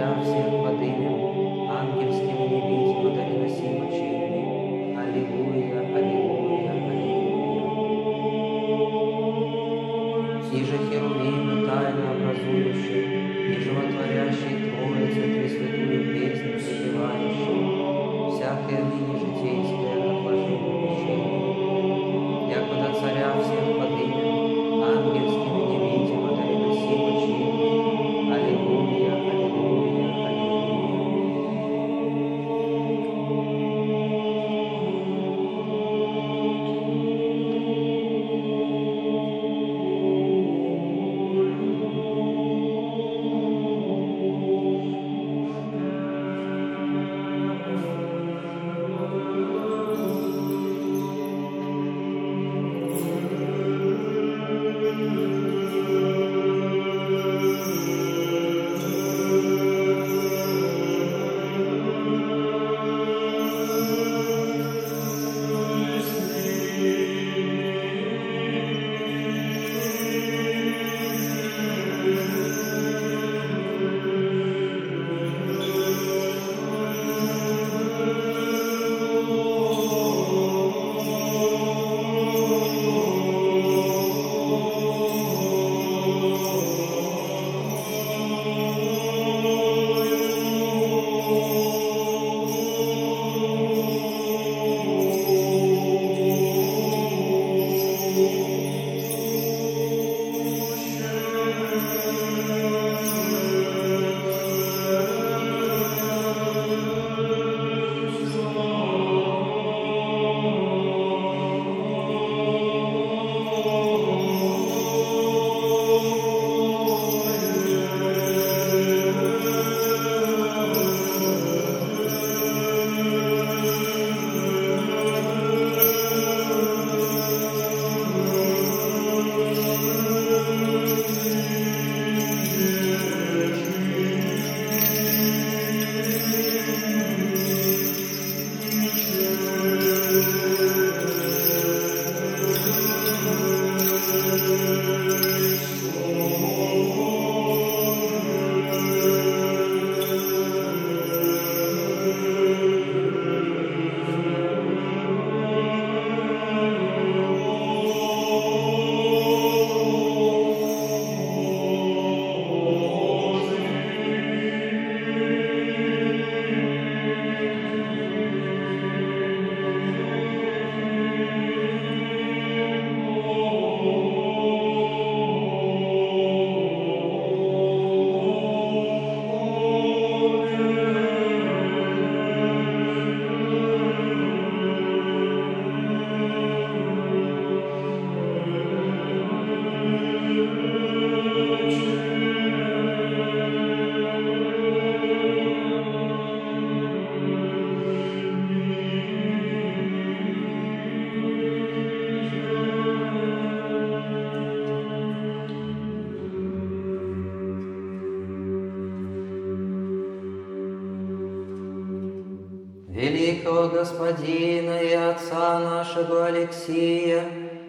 criança. Господина и Отца нашего Алексия,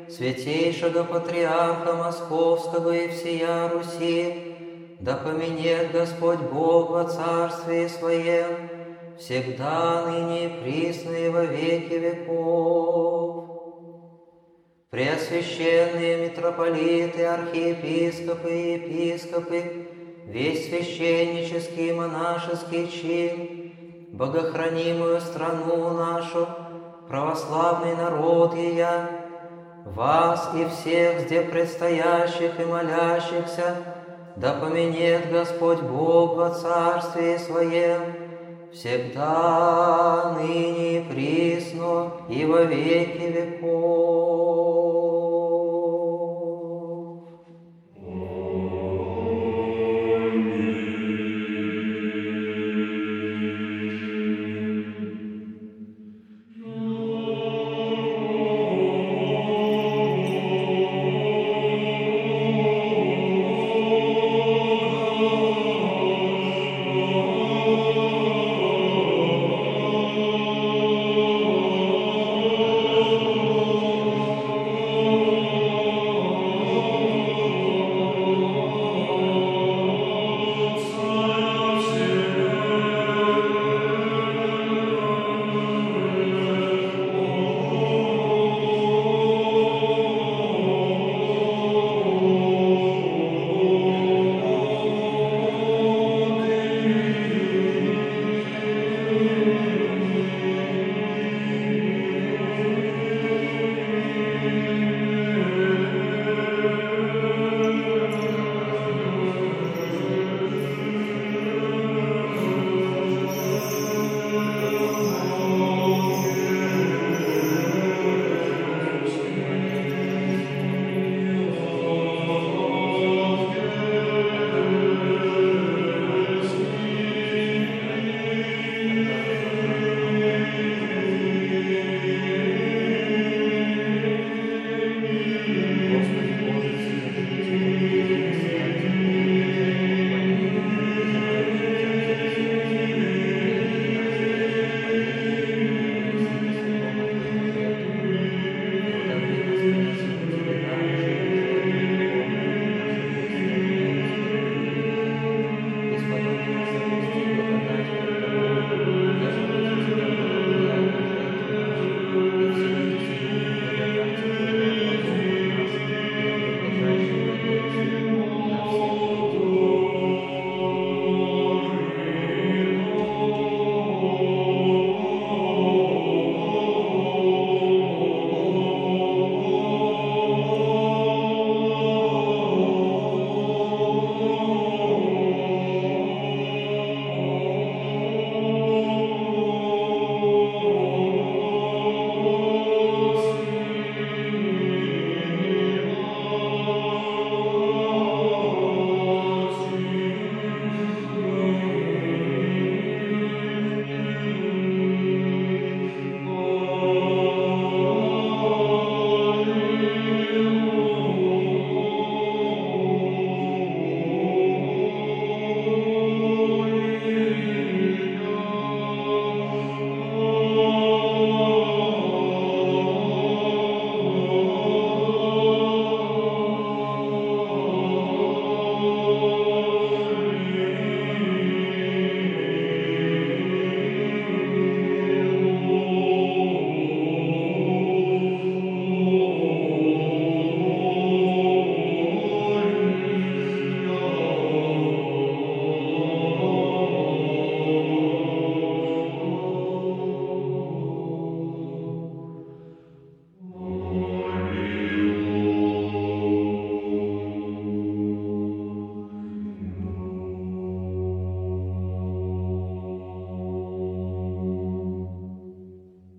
святейшего Патриарха Московского и всея Руси, да поменет Господь Бог во Царстве Своем, всегда, ныне и присно и во веки веков. Преосвященные митрополиты, архиепископы и епископы, весь священнический и монашеский чин, богохранимую страну нашу, православный народ и я, вас и всех здесь предстоящих и молящихся, да поменет Господь Бог во Царстве Своем, всегда, ныне и присно, и во веки веков.